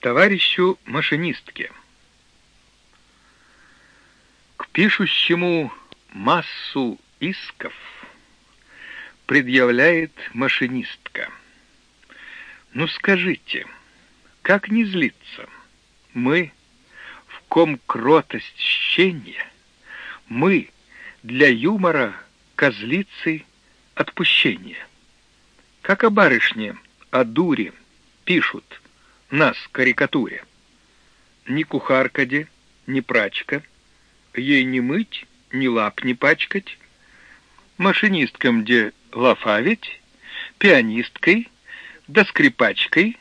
Товарищу машинистке. К пишущему массу исков предъявляет машинистка. Ну скажите, как не злиться? Мы, в ком кротость щенья, мы для юмора козлицы отпущения. Как о барышне, о дуре пишут нас карикатуре. Ни кухаркаде, ни прачка, ей не мыть, ни лап не пачкать, машинисткам где лафавить, пианисткой, да скрипачкой,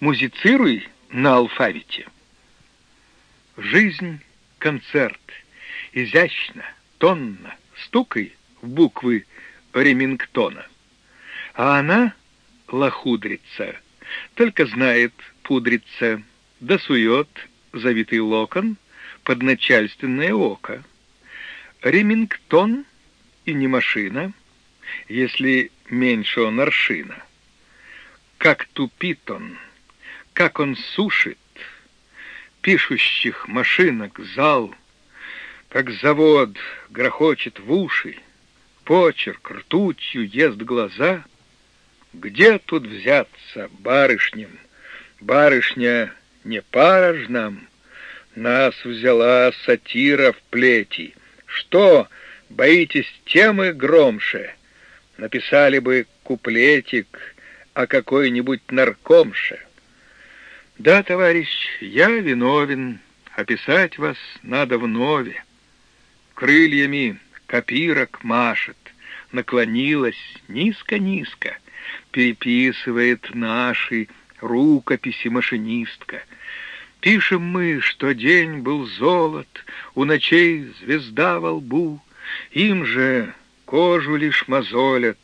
музицируй на алфавите. Жизнь — концерт, изящно, тонно, стукай в буквы Ремингтона. А она, лохудрица, только знает пудриться, да сует завитый локон под начальственное око. Ремингтон и не машина, если меньше он аршина. Как тупит он, как он сушит, пишущих машинок зал, как завод грохочет в уши, почерк ртутью ест глаза. Где тут взяться барышням? Барышня не пара ж нам, нас взяла сатира в плети. Что, боитесь темы громше? Написали бы куплетик о какой-нибудь наркомше. Да, товарищ, я виновен, описать вас надо вновь. Крыльями копирок машет, наклонилась низко-низко, переписывает наши рукописи машинистка. Пишем мы, что день был золот, у ночей звезда во лбу, им же кожу лишь мозолят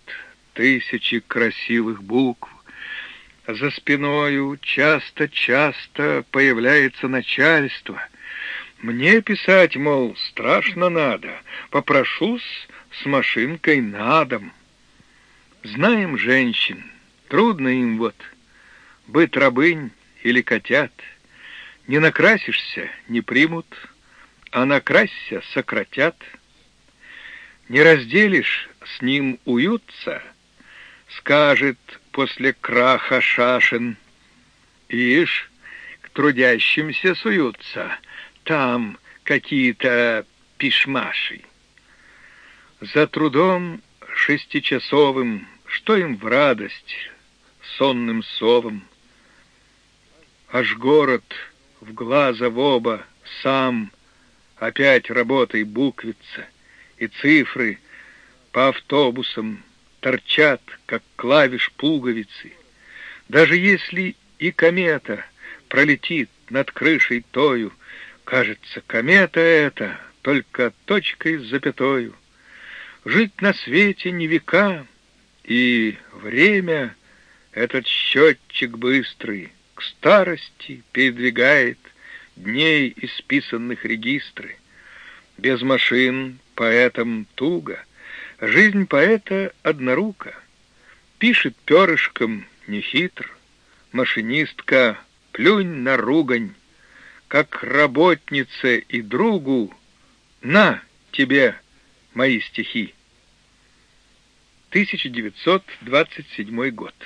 тысячи красивых букв. За спиною часто-часто появляется начальство. Мне писать, мол, страшно надо, попрошусь с машинкой на дом. Знаем женщин, трудно им вот, быть рабынь или котят. Не накрасишься — не примут, а накрасься — сократят. Не разделишь с ним уются, скажет после краха шашен. Ишь, к трудящимся суются, там какие-то пишмаши. За трудом шестичасовым, что им в радость, сонным совам, Аж город в глаза в оба сам Опять работой буквица, И цифры по автобусам Торчат, как клавиш пуговицы. Даже если и комета Пролетит над крышей тою, Кажется, комета эта Только точкой с запятою. Жить на свете не века, И время — этот счетчик быстрый — к старости передвигает дней исписанных регистры. Без машин поэтам туго, жизнь поэта однорука. Пишет перышком нехитр, машинистка плюнь на ругань, как работнице и другу, на тебе мои стихи. 1927 год.